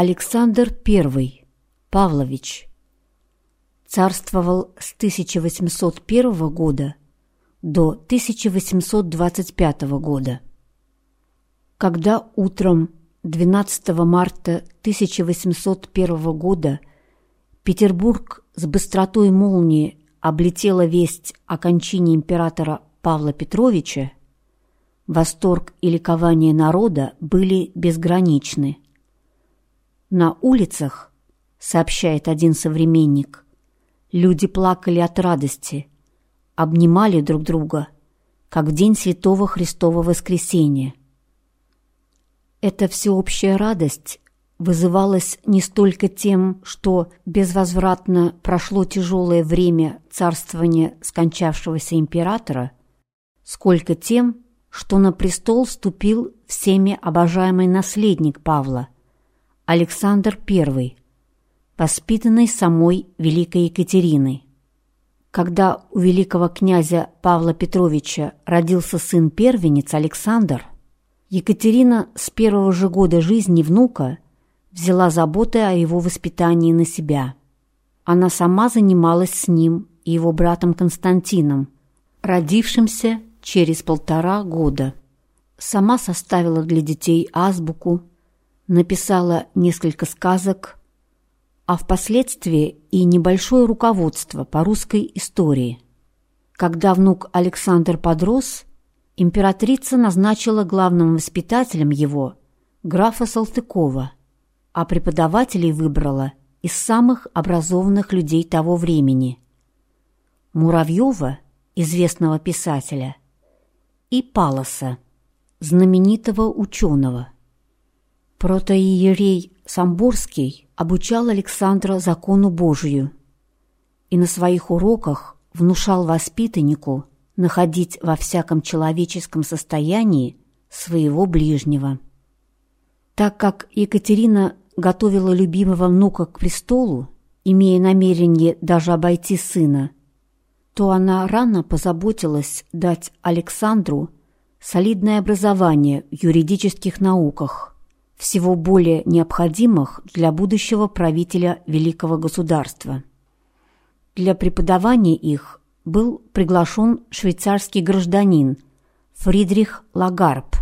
Александр I Павлович царствовал с 1801 года до 1825 года. Когда утром 12 марта 1801 года Петербург с быстротой молнии облетела весть о кончине императора Павла Петровича, восторг и ликование народа были безграничны. На улицах, сообщает один современник, люди плакали от радости, обнимали друг друга, как в день Святого Христова Воскресения. Эта всеобщая радость вызывалась не столько тем, что безвозвратно прошло тяжелое время царствования скончавшегося императора, сколько тем, что на престол вступил всеми обожаемый наследник Павла, Александр I, воспитанный самой Великой Екатериной. Когда у великого князя Павла Петровича родился сын-первенец Александр, Екатерина с первого же года жизни внука взяла заботы о его воспитании на себя. Она сама занималась с ним и его братом Константином, родившимся через полтора года. Сама составила для детей азбуку, написала несколько сказок, а впоследствии и небольшое руководство по русской истории. Когда внук Александр подрос, императрица назначила главным воспитателем его графа Салтыкова, а преподавателей выбрала из самых образованных людей того времени. Муравьева, известного писателя, и Палоса, знаменитого ученого. Протоиерей Самборский обучал Александра закону Божию и на своих уроках внушал воспитаннику находить во всяком человеческом состоянии своего ближнего. Так как Екатерина готовила любимого внука к престолу, имея намерение даже обойти сына, то она рано позаботилась дать Александру солидное образование в юридических науках, всего более необходимых для будущего правителя великого государства. Для преподавания их был приглашен швейцарский гражданин Фридрих Лагарб,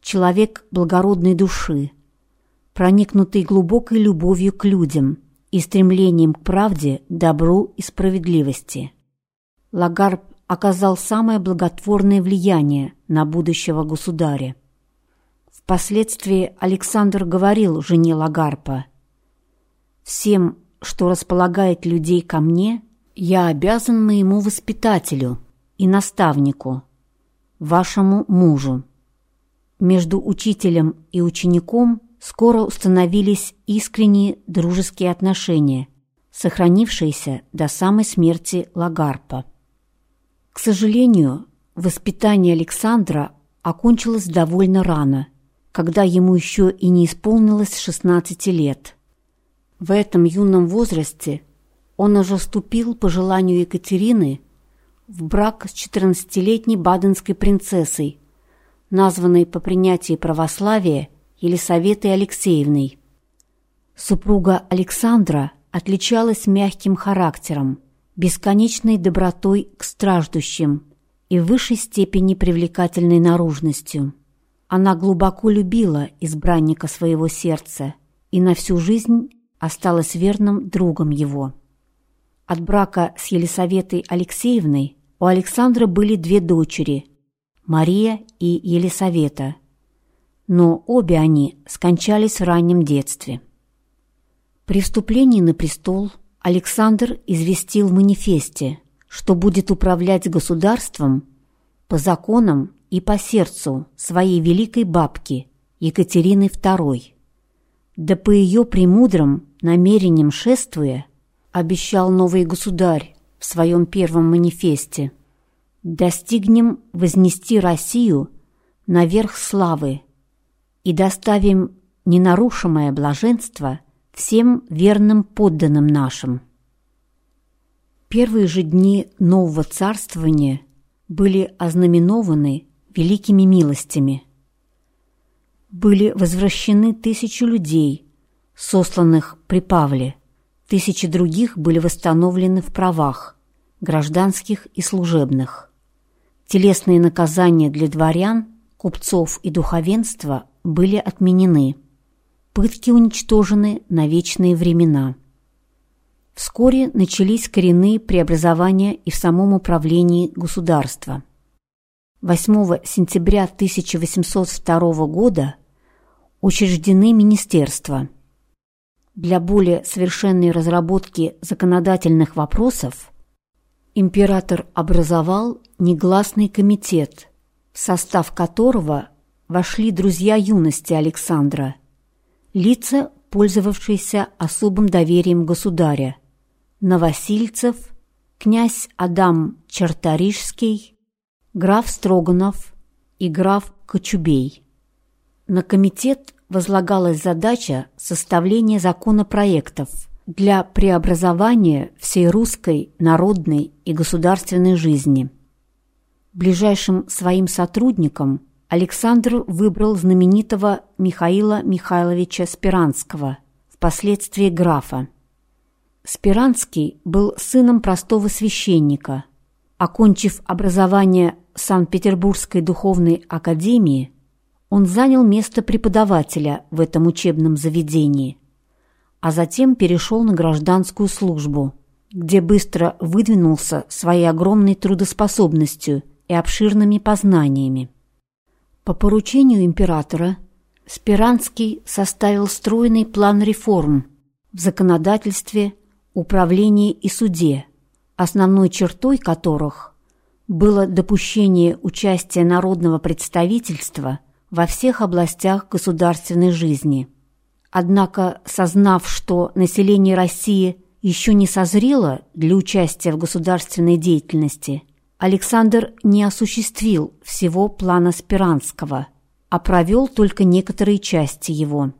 человек благородной души, проникнутый глубокой любовью к людям и стремлением к правде, добру и справедливости. Лагарб оказал самое благотворное влияние на будущего государя. Впоследствии Александр говорил жене Лагарпа, «Всем, что располагает людей ко мне, я обязан моему воспитателю и наставнику, вашему мужу». Между учителем и учеником скоро установились искренние дружеские отношения, сохранившиеся до самой смерти Лагарпа. К сожалению, воспитание Александра окончилось довольно рано, когда ему еще и не исполнилось 16 лет. В этом юном возрасте он уже вступил по желанию Екатерины в брак с 14-летней баденской принцессой, названной по принятии православия Елисаветой Алексеевной. Супруга Александра отличалась мягким характером, бесконечной добротой к страждущим и в высшей степени привлекательной наружностью. Она глубоко любила избранника своего сердца и на всю жизнь осталась верным другом его. От брака с Елисаветой Алексеевной у Александра были две дочери – Мария и Елисавета, но обе они скончались в раннем детстве. При вступлении на престол – Александр известил в манифесте, что будет управлять государством по законам и по сердцу своей великой бабки Екатерины II. Да по ее премудрым намерениям шествуя, обещал новый государь в своем первом манифесте, достигнем вознести Россию наверх славы и доставим ненарушимое блаженство всем верным подданным нашим. Первые же дни нового царствования были ознаменованы великими милостями. Были возвращены тысячи людей, сосланных при Павле. Тысячи других были восстановлены в правах, гражданских и служебных. Телесные наказания для дворян, купцов и духовенства были отменены. Пытки уничтожены на вечные времена. Вскоре начались коренные преобразования и в самом управлении государства. 8 сентября 1802 года учреждены министерства. Для более совершенной разработки законодательных вопросов император образовал негласный комитет, в состав которого вошли друзья юности Александра, лица, пользовавшиеся особым доверием государя, Новосильцев, князь Адам Черторижский, граф Строганов и граф Кочубей. На комитет возлагалась задача составления законопроектов для преобразования всей русской народной и государственной жизни. Ближайшим своим сотрудником Александр выбрал знаменитого Михаила Михайловича Спиранского, впоследствии графа. Спиранский был сыном простого священника. Окончив образование Санкт-Петербургской духовной академии, он занял место преподавателя в этом учебном заведении, а затем перешел на гражданскую службу, где быстро выдвинулся своей огромной трудоспособностью и обширными познаниями. По поручению императора Спиранский составил стройный план реформ в законодательстве, управлении и суде, основной чертой которых было допущение участия народного представительства во всех областях государственной жизни. Однако, сознав, что население России еще не созрело для участия в государственной деятельности, Александр не осуществил всего плана Спиранского, а провел только некоторые части его.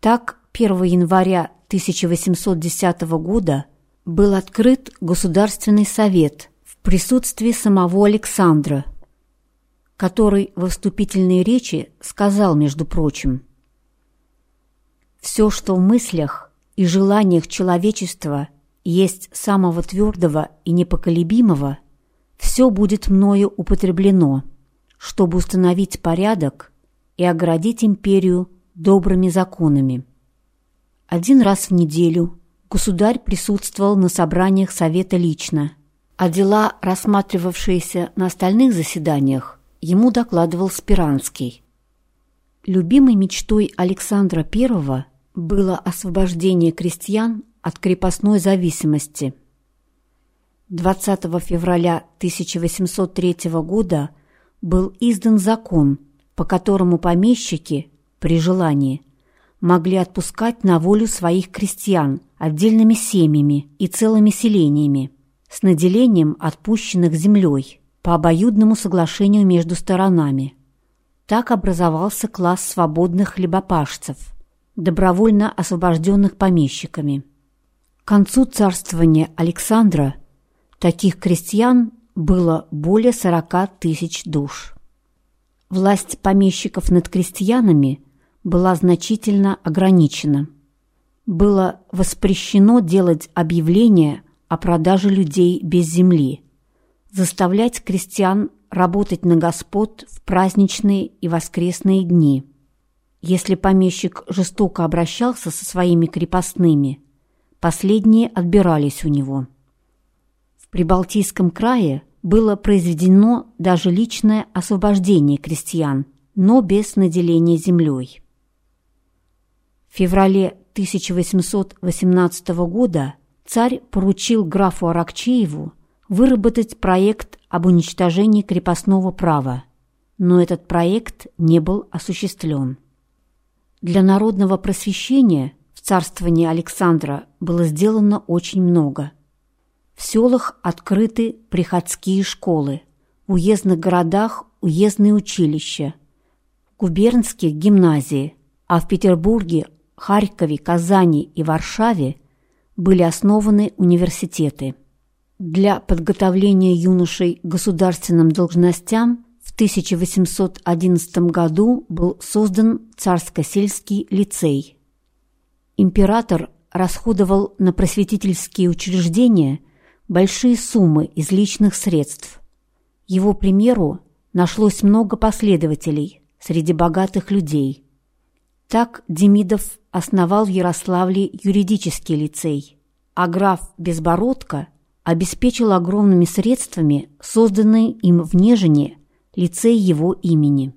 Так, 1 января 1810 года был открыт Государственный совет в присутствии самого Александра, который во вступительной речи сказал, между прочим, «Все, что в мыслях и желаниях человечества есть самого твердого и непоколебимого, все будет мною употреблено, чтобы установить порядок и оградить империю добрыми законами». Один раз в неделю государь присутствовал на собраниях Совета лично, а дела, рассматривавшиеся на остальных заседаниях, ему докладывал Спиранский. Любимой мечтой Александра I было освобождение крестьян от крепостной зависимости. 20 февраля 1803 года был издан закон, по которому помещики, при желании, могли отпускать на волю своих крестьян отдельными семьями и целыми селениями с наделением отпущенных землей по обоюдному соглашению между сторонами. Так образовался класс свободных хлебопашцев, добровольно освобожденных помещиками. К концу царствования Александра таких крестьян было более 40 тысяч душ. Власть помещиков над крестьянами – была значительно ограничена. Было воспрещено делать объявления о продаже людей без земли, заставлять крестьян работать на господ в праздничные и воскресные дни. Если помещик жестоко обращался со своими крепостными, последние отбирались у него. В Прибалтийском крае было произведено даже личное освобождение крестьян, но без наделения землей. В феврале 1818 года царь поручил графу Аракчееву выработать проект об уничтожении крепостного права, но этот проект не был осуществлен. Для народного просвещения в царствовании Александра было сделано очень много. В селах открыты приходские школы, в уездных городах – уездные училища, в губернских – гимназии, а в Петербурге Харькове, Казани и Варшаве были основаны университеты. Для подготовления юношей государственным должностям в 1811 году был создан Царско-сельский лицей. император расходовал на просветительские учреждения большие суммы из личных средств. Его примеру нашлось много последователей среди богатых людей. Так Демидов основал в Ярославле юридический лицей, а граф Безбородко обеспечил огромными средствами созданный им в Нежине лицей его имени.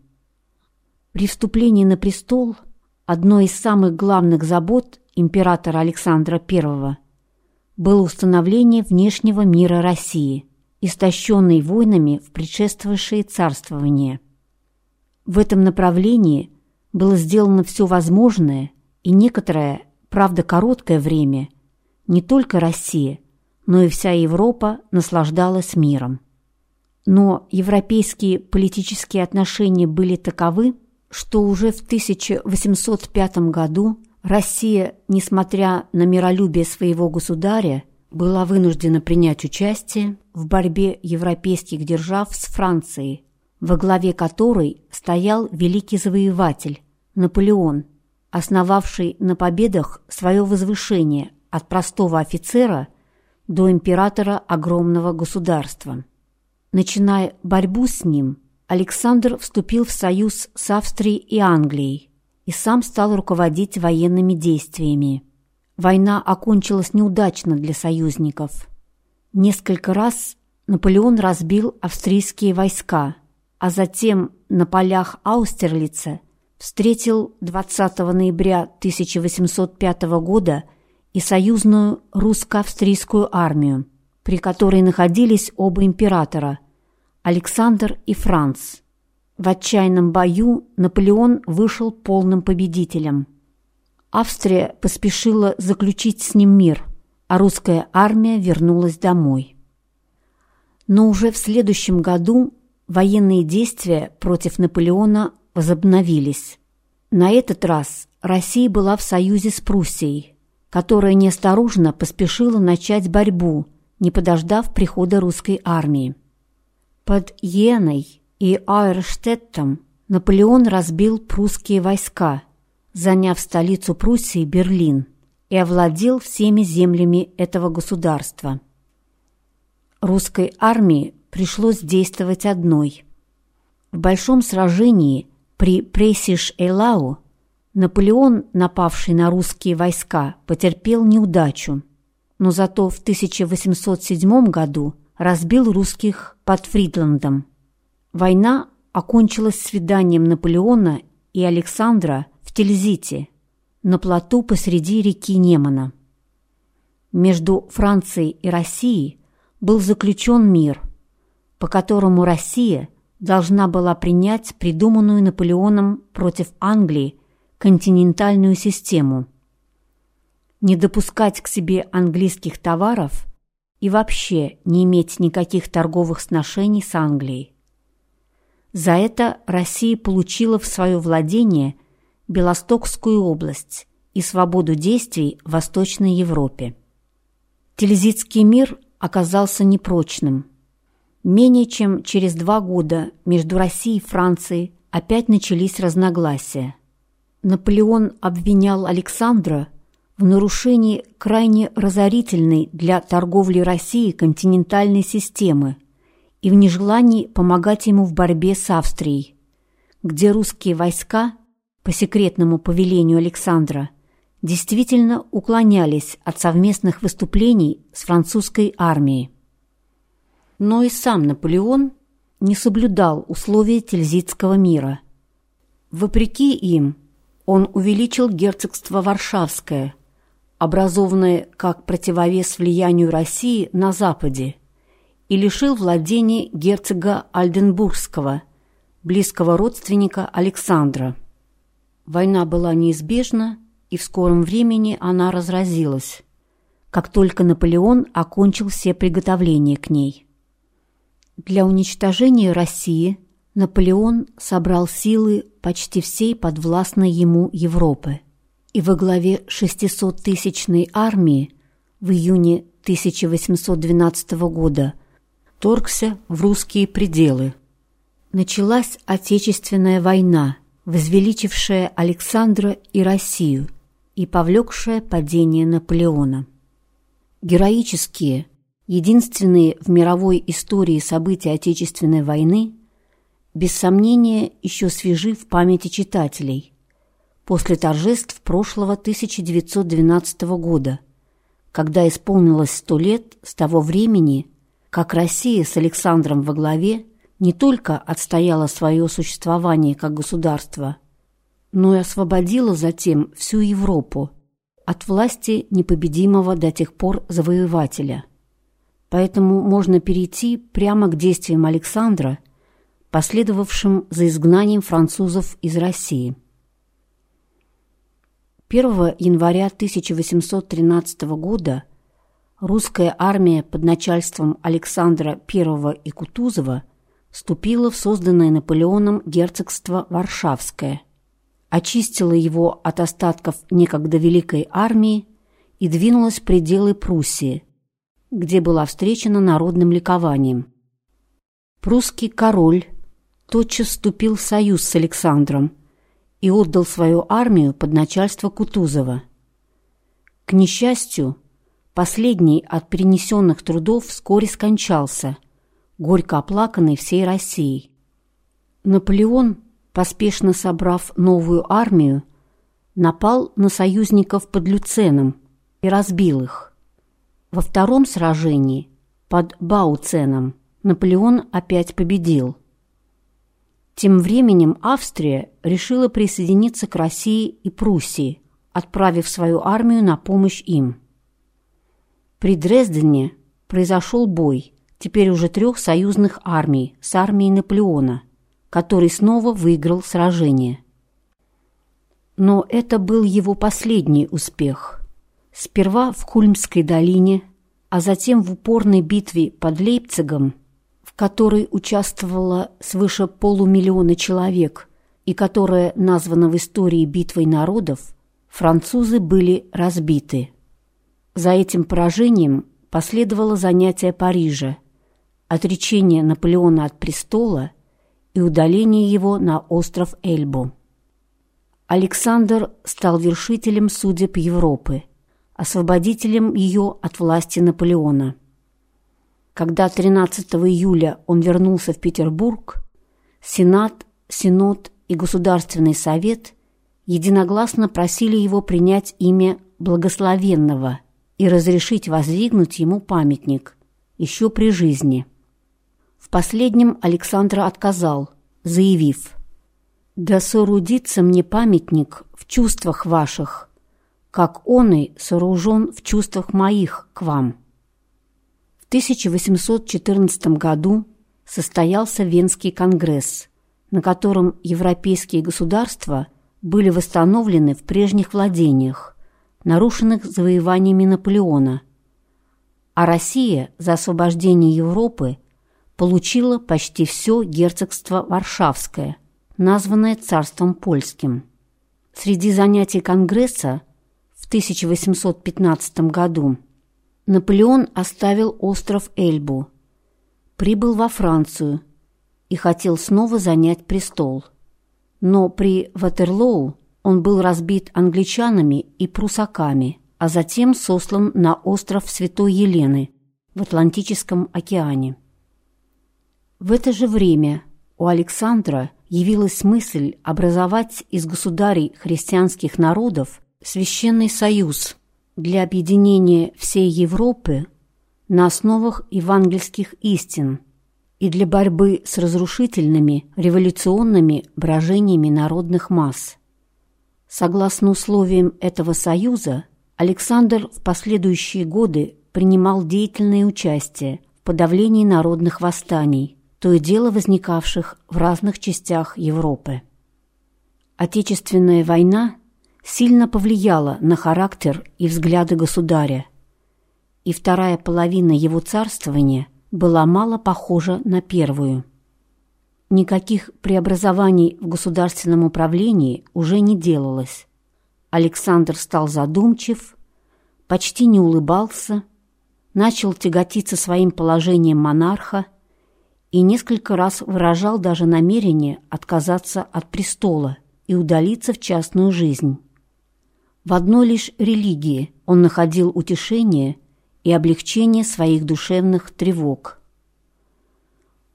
При вступлении на престол одной из самых главных забот императора Александра I было установление внешнего мира России, истощенной войнами в предшествовавшие царствования. В этом направлении было сделано все возможное, и некоторое, правда короткое время, не только Россия, но и вся Европа наслаждалась миром. Но европейские политические отношения были таковы, что уже в 1805 году Россия, несмотря на миролюбие своего государя, была вынуждена принять участие в борьбе европейских держав с Францией, во главе которой стоял великий завоеватель Наполеон, основавший на победах свое возвышение от простого офицера до императора огромного государства. Начиная борьбу с ним, Александр вступил в союз с Австрией и Англией и сам стал руководить военными действиями. Война окончилась неудачно для союзников. Несколько раз Наполеон разбил австрийские войска, а затем на полях Аустерлица встретил 20 ноября 1805 года и союзную русско-австрийскую армию, при которой находились оба императора Александр и Франц. В отчаянном бою Наполеон вышел полным победителем. Австрия поспешила заключить с ним мир, а русская армия вернулась домой. Но уже в следующем году военные действия против Наполеона возобновились. На этот раз Россия была в союзе с Пруссией, которая неосторожно поспешила начать борьбу, не подождав прихода русской армии. Под Йеной и Айрштеттом Наполеон разбил прусские войска, заняв столицу Пруссии Берлин и овладел всеми землями этого государства. Русской армии пришлось действовать одной. В большом сражении при Прейсиш-Элау Наполеон, напавший на русские войска, потерпел неудачу, но зато в 1807 году разбил русских под Фридландом. Война окончилась свиданием Наполеона и Александра в Тильзите, на плоту посреди реки Немана. Между Францией и Россией был заключен мир, по которому Россия должна была принять придуманную Наполеоном против Англии континентальную систему, не допускать к себе английских товаров и вообще не иметь никаких торговых сношений с Англией. За это Россия получила в свое владение Белостокскую область и свободу действий в Восточной Европе. Тильзитский мир оказался непрочным. Менее чем через два года между Россией и Францией опять начались разногласия. Наполеон обвинял Александра в нарушении крайне разорительной для торговли России континентальной системы и в нежелании помогать ему в борьбе с Австрией, где русские войска, по секретному повелению Александра, действительно уклонялись от совместных выступлений с французской армией. Но и сам Наполеон не соблюдал условия Тильзитского мира. Вопреки им, он увеличил герцогство Варшавское – образованное как противовес влиянию России на Западе, и лишил владений герцога Альденбургского, близкого родственника Александра. Война была неизбежна, и в скором времени она разразилась, как только Наполеон окончил все приготовления к ней. Для уничтожения России Наполеон собрал силы почти всей подвластной ему Европы и во главе 600-тысячной армии в июне 1812 года торгся в русские пределы. Началась Отечественная война, возвеличившая Александра и Россию, и повлекшее падение Наполеона. Героические, единственные в мировой истории события Отечественной войны, без сомнения, еще свежи в памяти читателей после торжеств прошлого 1912 года, когда исполнилось сто лет с того времени, как Россия с Александром во главе не только отстояла свое существование как государство, но и освободила затем всю Европу от власти непобедимого до тех пор завоевателя. Поэтому можно перейти прямо к действиям Александра, последовавшим за изгнанием французов из России. 1 января 1813 года русская армия под начальством Александра I и Кутузова вступила в созданное Наполеоном герцогство Варшавское, очистила его от остатков некогда великой армии и двинулась в пределы Пруссии, где была встречена народным ликованием. Прусский король тотчас вступил в союз с Александром и отдал свою армию под начальство Кутузова. К несчастью, последний от перенесенных трудов вскоре скончался, горько оплаканный всей Россией. Наполеон, поспешно собрав новую армию, напал на союзников под Люценом и разбил их. Во втором сражении под Бауценом Наполеон опять победил. Тем временем Австрия решила присоединиться к России и Пруссии, отправив свою армию на помощь им. При Дрездене произошел бой, теперь уже трех союзных армий с армией Наполеона, который снова выиграл сражение. Но это был его последний успех. Сперва в Хульмской долине, а затем в упорной битве под Лейпцигом – в которой участвовало свыше полумиллиона человек и которая названа в истории битвой народов, французы были разбиты. За этим поражением последовало занятие Парижа, отречение Наполеона от престола и удаление его на остров Эльбу. Александр стал вершителем судеб Европы, освободителем ее от власти Наполеона. Когда 13 июля он вернулся в Петербург, Сенат, Синод и Государственный совет единогласно просили его принять имя Благословенного и разрешить воздвигнуть ему памятник еще при жизни. В последнем Александр отказал, заявив «Да соорудится мне памятник в чувствах ваших, как он и сооружен в чувствах моих к вам». 1814 году состоялся Венский конгресс, на котором европейские государства были восстановлены в прежних владениях, нарушенных завоеваниями Наполеона, а Россия за освобождение Европы получила почти все герцогство Варшавское, названное царством польским. Среди занятий Конгресса в 1815 году Наполеон оставил остров Эльбу, прибыл во Францию и хотел снова занять престол. Но при Ватерлоу он был разбит англичанами и прусаками, а затем сослан на остров Святой Елены в Атлантическом океане. В это же время у Александра явилась мысль образовать из государей христианских народов Священный Союз – для объединения всей Европы на основах евангельских истин и для борьбы с разрушительными революционными брожениями народных масс. Согласно условиям этого союза, Александр в последующие годы принимал деятельное участие в подавлении народных восстаний, то и дело возникавших в разных частях Европы. Отечественная война сильно повлияла на характер и взгляды государя, и вторая половина его царствования была мало похожа на первую. Никаких преобразований в государственном управлении уже не делалось. Александр стал задумчив, почти не улыбался, начал тяготиться своим положением монарха и несколько раз выражал даже намерение отказаться от престола и удалиться в частную жизнь. В одной лишь религии он находил утешение и облегчение своих душевных тревог.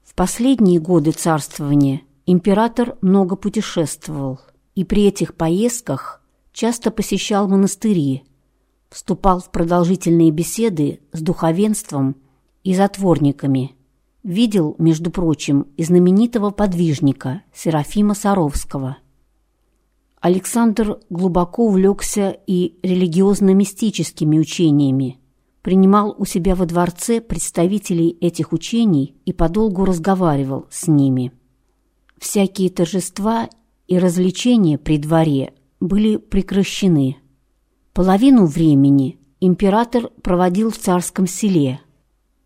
В последние годы царствования император много путешествовал, и при этих поездках часто посещал монастыри, вступал в продолжительные беседы с духовенством и затворниками. Видел, между прочим, и знаменитого подвижника Серафима Саровского. Александр глубоко увлекся и религиозно-мистическими учениями, принимал у себя во дворце представителей этих учений и подолгу разговаривал с ними. Всякие торжества и развлечения при дворе были прекращены. Половину времени император проводил в царском селе,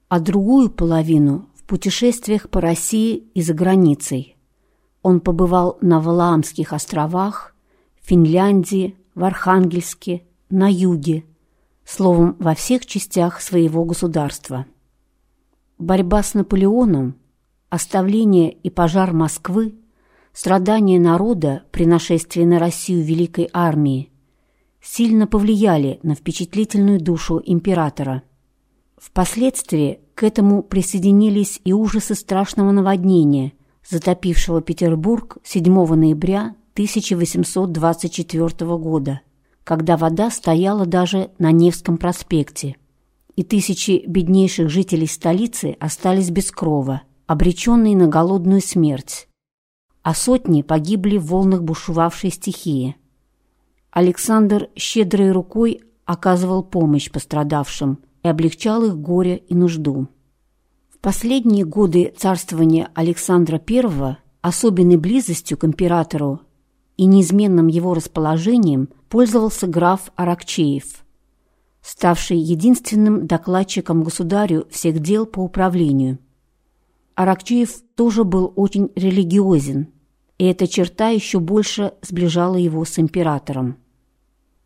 а другую половину в путешествиях по России и за границей. Он побывал на Валаамских островах, Финляндии, в Архангельске, на юге, словом, во всех частях своего государства. Борьба с Наполеоном, оставление и пожар Москвы, страдания народа при нашествии на Россию Великой Армии сильно повлияли на впечатлительную душу императора. Впоследствии к этому присоединились и ужасы страшного наводнения, затопившего Петербург 7 ноября 1824 года, когда вода стояла даже на Невском проспекте, и тысячи беднейших жителей столицы остались без крова, обреченные на голодную смерть, а сотни погибли в волнах бушевавшей стихии. Александр щедрой рукой оказывал помощь пострадавшим и облегчал их горе и нужду. В последние годы царствования Александра I особенной близостью к императору и неизменным его расположением пользовался граф Аракчеев, ставший единственным докладчиком государю всех дел по управлению. Аракчеев тоже был очень религиозен, и эта черта еще больше сближала его с императором.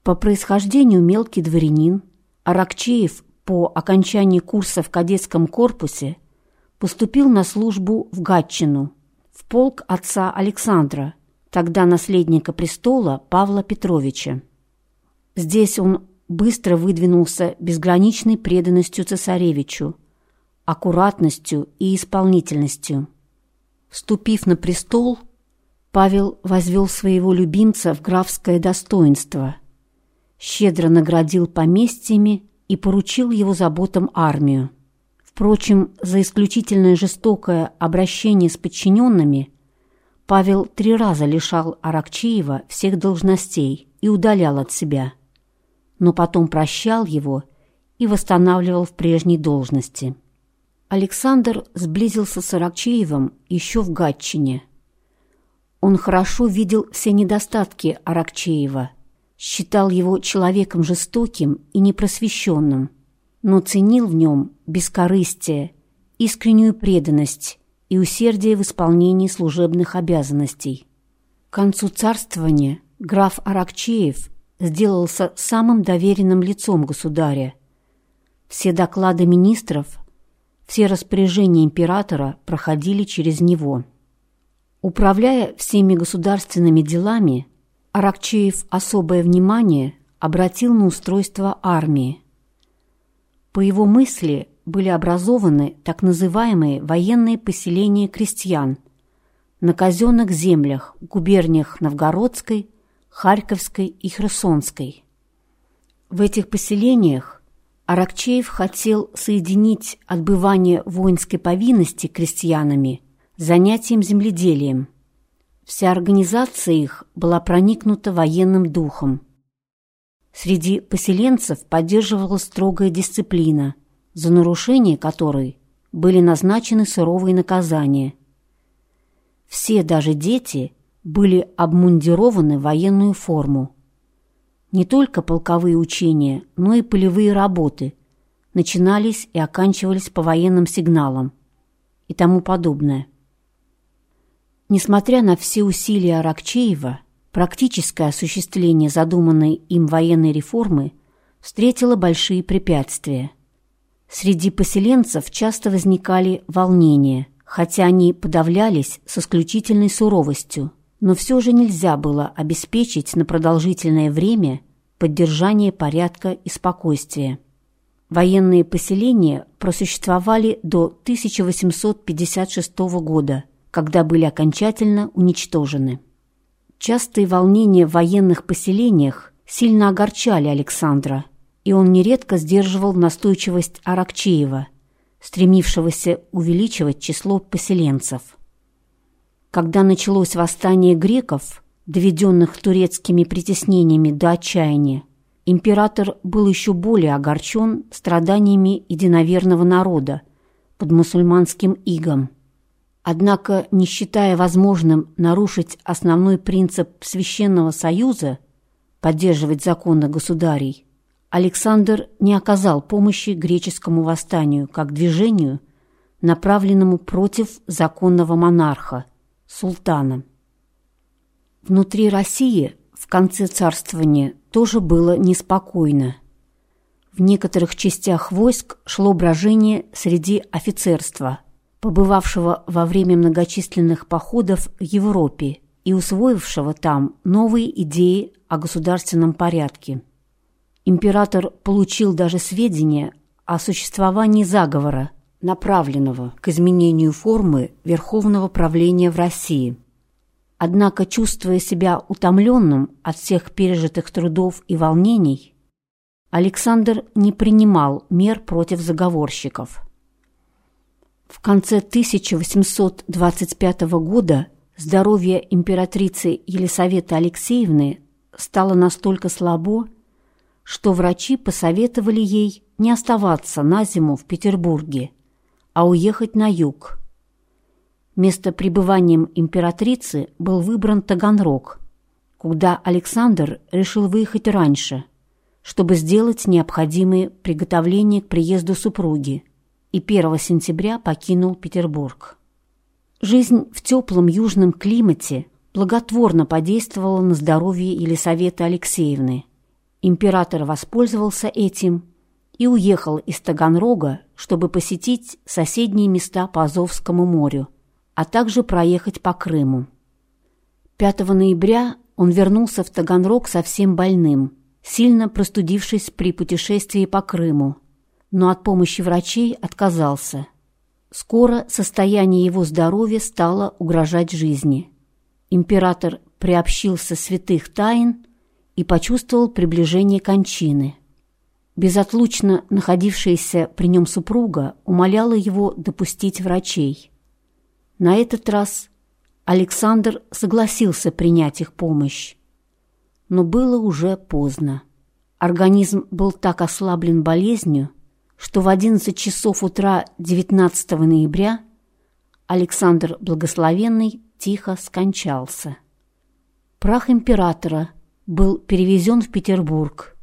По происхождению мелкий дворянин, Аракчеев по окончании курса в кадетском корпусе поступил на службу в Гатчину, в полк отца Александра, тогда наследника престола Павла Петровича. Здесь он быстро выдвинулся безграничной преданностью цесаревичу, аккуратностью и исполнительностью. Вступив на престол, Павел возвел своего любимца в графское достоинство, щедро наградил поместьями и поручил его заботам армию. Впрочем, за исключительно жестокое обращение с подчиненными Павел три раза лишал Аракчеева всех должностей и удалял от себя, но потом прощал его и восстанавливал в прежней должности. Александр сблизился с Аракчеевым еще в Гатчине. Он хорошо видел все недостатки Аракчеева – считал его человеком жестоким и непросвещенным, но ценил в нем бескорыстие, искреннюю преданность и усердие в исполнении служебных обязанностей. К концу царствования граф Аракчеев сделался самым доверенным лицом государя. Все доклады министров, все распоряжения императора проходили через него. Управляя всеми государственными делами, Аракчеев особое внимание обратил на устройство армии. По его мысли были образованы так называемые военные поселения крестьян на казенных землях губерниях Новгородской, Харьковской и Херсонской. В этих поселениях Аракчеев хотел соединить отбывание воинской повинности крестьянами с занятием земледелием – Вся организация их была проникнута военным духом. Среди поселенцев поддерживалась строгая дисциплина, за нарушение которой были назначены суровые наказания. Все, даже дети, были обмундированы в военную форму. Не только полковые учения, но и полевые работы начинались и оканчивались по военным сигналам и тому подобное. Несмотря на все усилия Аракчеева, практическое осуществление задуманной им военной реформы встретило большие препятствия. Среди поселенцев часто возникали волнения, хотя они подавлялись с исключительной суровостью, но все же нельзя было обеспечить на продолжительное время поддержания порядка и спокойствия. Военные поселения просуществовали до 1856 года, когда были окончательно уничтожены. Частые волнения в военных поселениях сильно огорчали Александра, и он нередко сдерживал настойчивость Аракчеева, стремившегося увеличивать число поселенцев. Когда началось восстание греков, доведенных турецкими притеснениями до отчаяния, император был еще более огорчен страданиями единоверного народа под мусульманским игом. Однако, не считая возможным нарушить основной принцип Священного Союза поддерживать законы государей, Александр не оказал помощи греческому восстанию как движению, направленному против законного монарха, султана. Внутри России в конце царствования тоже было неспокойно. В некоторых частях войск шло брожение среди офицерства, побывавшего во время многочисленных походов в Европе и усвоившего там новые идеи о государственном порядке. Император получил даже сведения о существовании заговора, направленного к изменению формы верховного правления в России – Однако, чувствуя себя утомленным от всех пережитых трудов и волнений, Александр не принимал мер против заговорщиков. В конце 1825 года здоровье императрицы Елисаветы Алексеевны стало настолько слабо, что врачи посоветовали ей не оставаться на зиму в Петербурге, а уехать на юг – Место пребыванием императрицы был выбран Таганрог, куда Александр решил выехать раньше, чтобы сделать необходимые приготовления к приезду супруги, и 1 сентября покинул Петербург. Жизнь в теплом южном климате благотворно подействовала на здоровье Елисаветы Алексеевны. Император воспользовался этим и уехал из Таганрога, чтобы посетить соседние места по Азовскому морю – а также проехать по Крыму. 5 ноября он вернулся в Таганрог совсем больным, сильно простудившись при путешествии по Крыму, но от помощи врачей отказался. Скоро состояние его здоровья стало угрожать жизни. Император приобщился святых тайн и почувствовал приближение кончины. Безотлучно находившаяся при нем супруга умоляла его допустить врачей. На этот раз Александр согласился принять их помощь. Но было уже поздно. Организм был так ослаблен болезнью, что в 11 часов утра 19 ноября Александр Благословенный тихо скончался. Прах императора был перевезен в Петербург,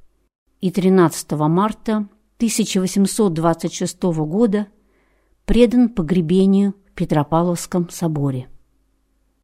и 13 марта 1826 года предан погребению Петропавловском соборе.